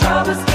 troubles.